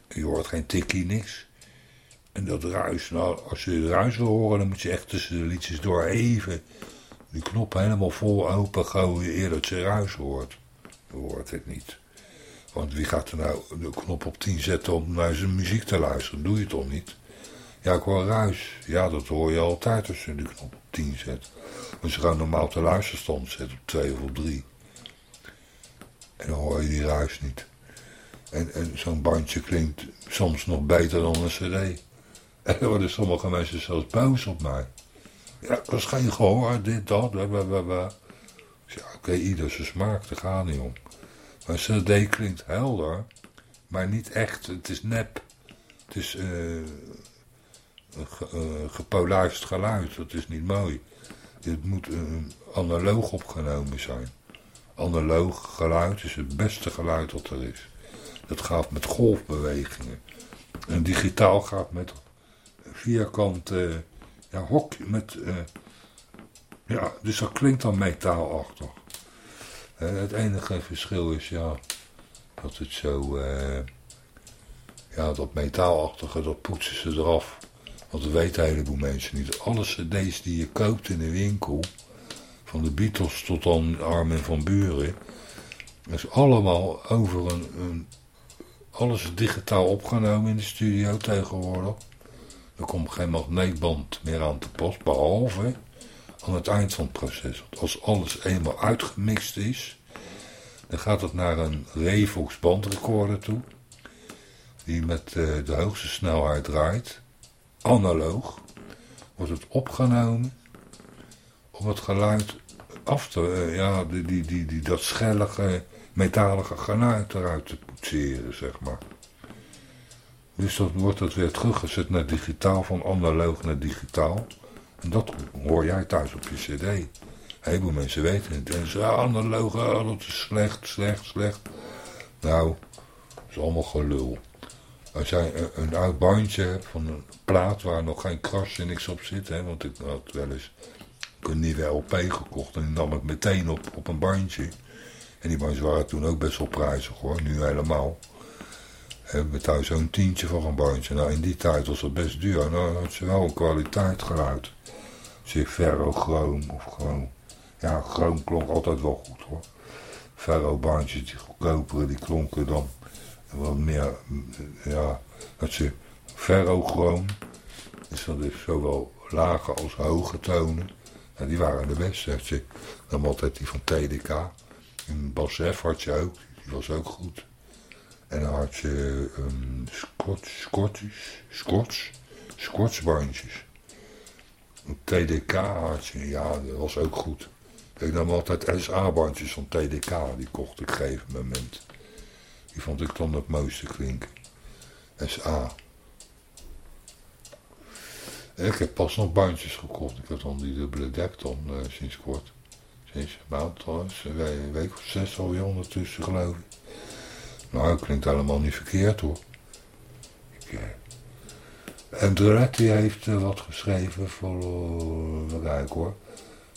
je hoort geen tikkie, niks. En dat ruis, nou, als je het ruis wil horen, dan moet je echt tussen de liedjes door even die knop helemaal vol open gooien eer dat je ruis hoort. Dan hoort het niet. Want wie gaat er nou de knop op 10 zetten om naar zijn muziek te luisteren? Doe je toch niet? Ja, ik hoor ruis. Ja, dat hoor je altijd als je de knop op 10 zet. Want je gaat normaal de luisterstand zetten op 2 of op 3. En dan hoor je die ruis niet. En, en zo'n bandje klinkt soms nog beter dan een cd. En dan worden sommige mensen zelfs boos op mij. Ja, dat is geen gehoor, dit, dat, blablabla. Ja, oké, ieder zijn smaak, daar gaat niet om. Maar een cd klinkt helder, maar niet echt, het is nep. Het is uh, gepolijst geluid, dat is niet mooi. Het moet analoog opgenomen zijn. Analoog geluid is het beste geluid dat er is. Dat gaat met golfbewegingen. En digitaal gaat met vierkante ja, hok met... Uh, ja, dus dat klinkt dan metaalachtig. Uh, het enige verschil is ja, dat het zo... Uh, ja, dat metaalachtige, dat poetsen ze eraf. Want dat weten een heleboel mensen niet. Alle cd's die je koopt in de winkel, van de Beatles tot dan Armin van Buren, is allemaal over een, een alles digitaal opgenomen in de studio tegenwoordig. Er komt geen magneetband meer aan te pas, behalve aan het eind van het proces. Want als alles eenmaal uitgemixt is, dan gaat het naar een Revox bandrecorder toe, die met uh, de hoogste snelheid draait, analoog, wordt het opgenomen om het geluid af te, uh, ja, die, die, die, dat schellige, metalige geluid eruit te poetseren, zeg maar. Dus dan wordt het weer teruggezet naar digitaal, van analoog naar digitaal. En dat hoor jij thuis op je cd. Een heleboel mensen weten het. En ze zeggen, analoog, oh, dat is slecht, slecht, slecht. Nou, dat is allemaal gelul. Als jij een, oud bandje hebt van een plaat waar nog geen krasje niks op zit. Hè, want ik had wel eens een nieuwe LP gekocht en die nam ik meteen op, op een bandje. En die bandjes waren toen ook best wel prijzig hoor, nu helemaal hebben we thuis zo'n tientje voor een bandje. Nou, in die tijd was dat best duur. Nou, had ze wel een kwaliteit geluid. Zeg ferrochroom of gewoon... Ja, chroom klonk altijd wel goed hoor. Ferro-bandjes, die goedkopere, die klonken dan wat meer... Ja, dat ze ferrochroom. Dus dat is zowel lage als hoge tonen. En die waren de beste. Ze nam altijd die van TDK. En Bas had je ook. Die was ook goed. En dan had je um, Scotch, Scottish, Scotch, Scotchbandjes. Een TDK had je, ja, dat was ook goed. Ik nam altijd SA-bandjes van TDK, die kocht ik op een gegeven moment. Die vond ik dan het mooiste klinken. SA. Ik heb pas nog bandjes gekocht. Ik heb dan die dubbele dek dan uh, sinds kort. Sinds maand, een week of zes alweer ondertussen geloof ik. Nou, klinkt helemaal niet verkeerd hoor. Ik, eh, en Dretti heeft uh, wat geschreven voor... Uh, kijk hoor.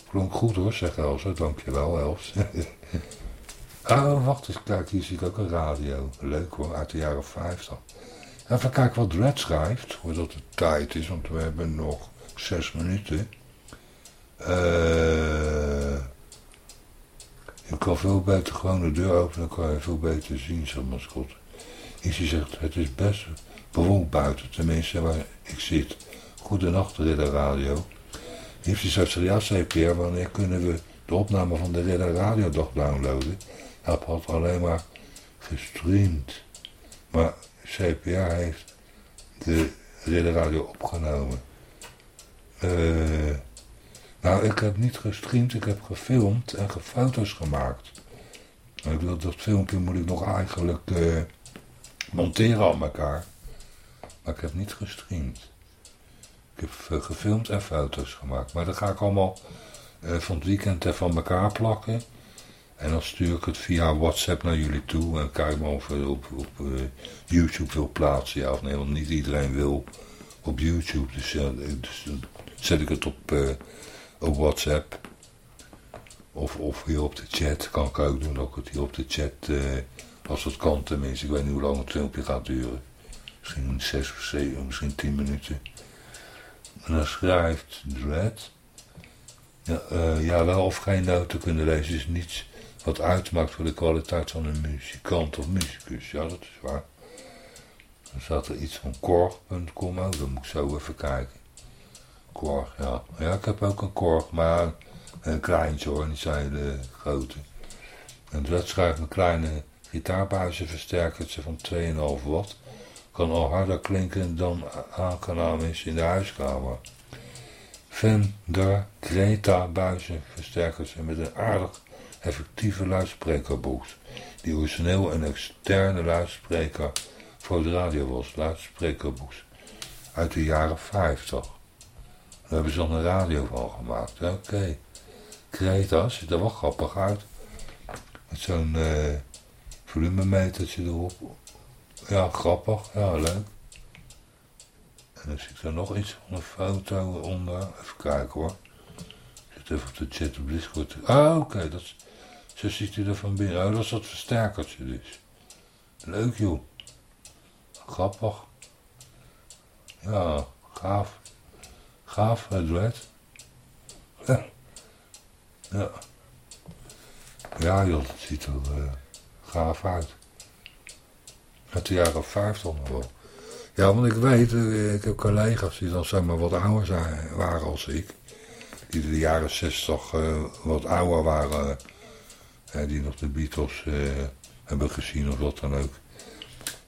Klonk goed hoor, zegt Elsa. Dankjewel Els. oh, wacht eens. Kijk, hier zie ik ook een radio. Leuk hoor, uit de jaren 50. Even kijken wat Dredd schrijft. Voordat het tijd is, want we hebben nog zes minuten. Eh... Je kan veel beter gewoon de deur openen, dan kan je veel beter zien, zo'n mascot. Issy zegt, het is best bewolkt buiten, tenminste waar ik zit. Goedenacht, Ridder Radio. Issy zegt, ja CPR, wanneer kunnen we de opname van de Ridder Radio dag downloaden? Hij had alleen maar gestreamd. Maar CPR heeft de Ridder Radio opgenomen. Uh, Nou, ik heb niet gestreamd, ik heb gefilmd en foto's gemaakt. Ik wil, dat filmpje moet ik nog eigenlijk uh, monteren aan elkaar. Maar ik heb niet gestreamd. Ik heb uh, gefilmd en foto's gemaakt. Maar dat ga ik allemaal van het weekend even aan elkaar plakken. En dan stuur ik het via WhatsApp naar jullie toe. En kijk maar of ik op, op YouTube wil plaatsen. Ja of nee, want niet iedereen wil op YouTube. Dus, dus dan zet ik het op, op WhatsApp. Of, of hier op de chat kan ik ook doen. Dat ik het hier op de chat, als het kan tenminste. Ik weet niet hoe lang het filmpje gaat duren. Misschien zes of zeven, misschien tien minuten. En dan schrijft Dread. Ja, ja, wel of geen noten kunnen lezen is niets wat uitmaakt voor de kwaliteit van een muzikant of muzikus. Ja, dat is waar. Dan staat er iets van korg.com ook, dan moet ik zo even kijken. Korg, ja. Ja, ik heb ook een korg, maar een kleintje hoor, niet zijn de grote. En dat schrijft een kleine gitaarbuizenversterkertje van 2,5 watt kan al harder klinken dan aangenaam is in de huiskamer. Fender Greta buizen versterkers met een aardig effectieve luidsprekerbox. Die origineel een externe luidspreker voor de radio was, luidsprekerbox. Uit de jaren 50. Daar hebben ze dan een radio van gemaakt. Oké. Okay. Greta ziet er wel grappig uit. Met zo'n uh, volumemetertje erop. Ja, grappig. Ja, leuk. En dan ik er nog iets van een foto onder. Even kijken hoor. Ik zit even op de chat op Discord. Ah, oké. dat Zo ziet u er van binnen. Oh, dat is dat versterkertje dus. Leuk joh. Grappig. Ja, gaaf. Gaaf, red. Ja. Ja. Ja joh, het ziet er uh, gaaf uit. Uit de jaren 50 nog wel. Ja, want ik weet, eh, ik heb collega's die dan zeg wat ouder zijn, waren als ik. Die in de jaren 60 uh, wat ouder waren. Die nog de Beatles uh, hebben gezien of wat dan ook.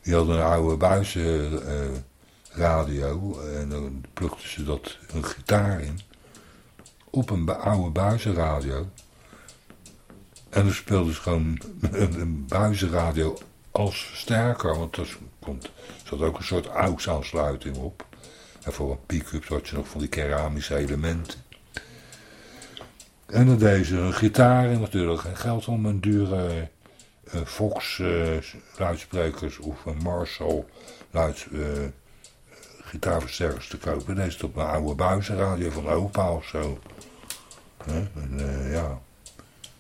Die hadden een oude buizenradio. en dan plukten ze dat een gitaar in. Op een oude buizenradio. En dan speelden ze gewoon een buizenradio als versterker, want er komt, zat ook een soort AUX-aansluiting op. En voor een pick-up had je nog van die keramische elementen. En dan deze een gitaar en natuurlijk geen geld om een dure uh, Fox uh, luidsprekers of een Marshall luids, uh, gitaarversterkers te kopen. Deze op een oude buizenradio van opa of zo. En, ja,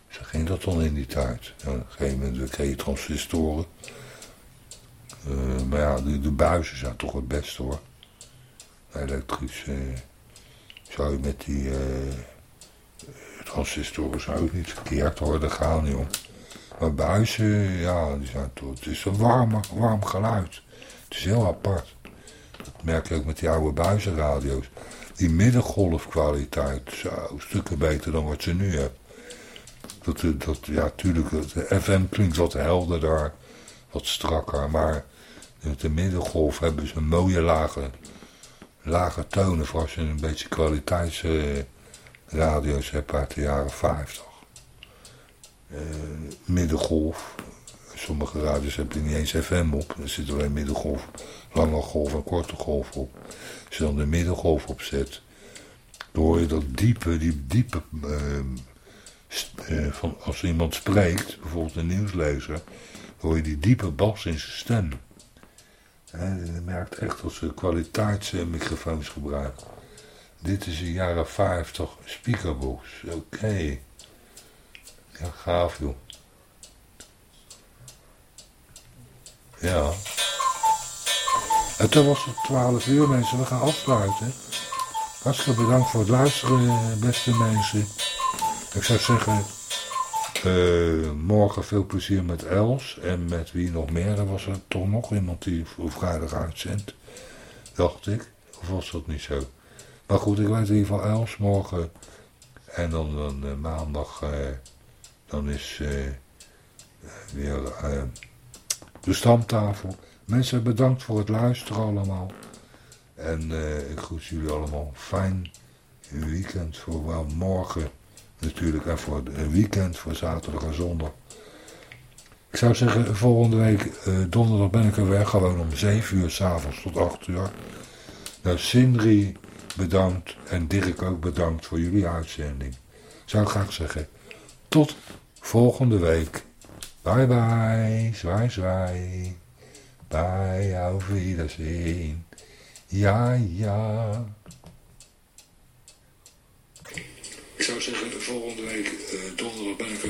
zo ging dat dan in die tijd. Ja, op een gegeven moment kreeg je transistoren. Maar ja, de, buizen zijn toch het beste hoor. Elektrisch zou je met die transistoren zou het niet verkeerd worden gaan joh. Maar buizen, ja, die zijn het is een warm, warm geluid. Het is heel apart. Dat merk je ook met die oude buizenradio's. Die middengolfkwaliteit, zo, stukken beter dan wat je nu hebt. Dat, dat, ja, tuurlijk, de FM klinkt wat helderder, wat strakker, maar met de middengolf hebben ze een mooie lage, lage tonen voor als je een beetje kwaliteitsradio's hebt uit de jaren 50. Uh, eh, middengolf, sommige radio's hebben niet eens FM op, er zit alleen middengolf, lange golf en korte golf op. Als je dan de middengolf opzet, dan hoor je dat diepe, die diepe... Uh, van als iemand spreekt, bijvoorbeeld een nieuwslezer, hoor je die diepe bas in zijn stem. En je merkt echt dat ze kwaliteitsmicrofoons gebruiken. Dit is een jaren 50 speakerbox. Oké. Ja, gaaf joh. Ja. En toen was het 12 uur mensen. We gaan afsluiten. Hartstikke bedankt voor het luisteren beste mensen. Ik zou zeggen, uh, morgen veel plezier met Els en met wie nog meer. Er was er toch nog iemand die vrijdag uitzendt, dacht ik. Of was dat niet zo? Maar goed, ik weet in ieder geval Els morgen. En dan, dan uh, maandag, uh, dan is weer de stamtafel. Mensen, bedankt voor het luisteren allemaal. En ik groet jullie allemaal fijn weekend voor wel morgen natuurlijk en voor een weekend voor zaterdag en zondag. Ik zou zeggen, volgende week donderdag ben ik er weer gewoon om 7 uur s'avonds tot 8 uur. Nou, Sindri bedankt en Dirk ook bedankt voor jullie uitzending. Zou graag zeggen, tot volgende week. Bye bye, zwaai zwaai. Bye, auf Wiedersehen. Ja, ja. Ik zou zeggen, volgende week uh, donderdag ben ik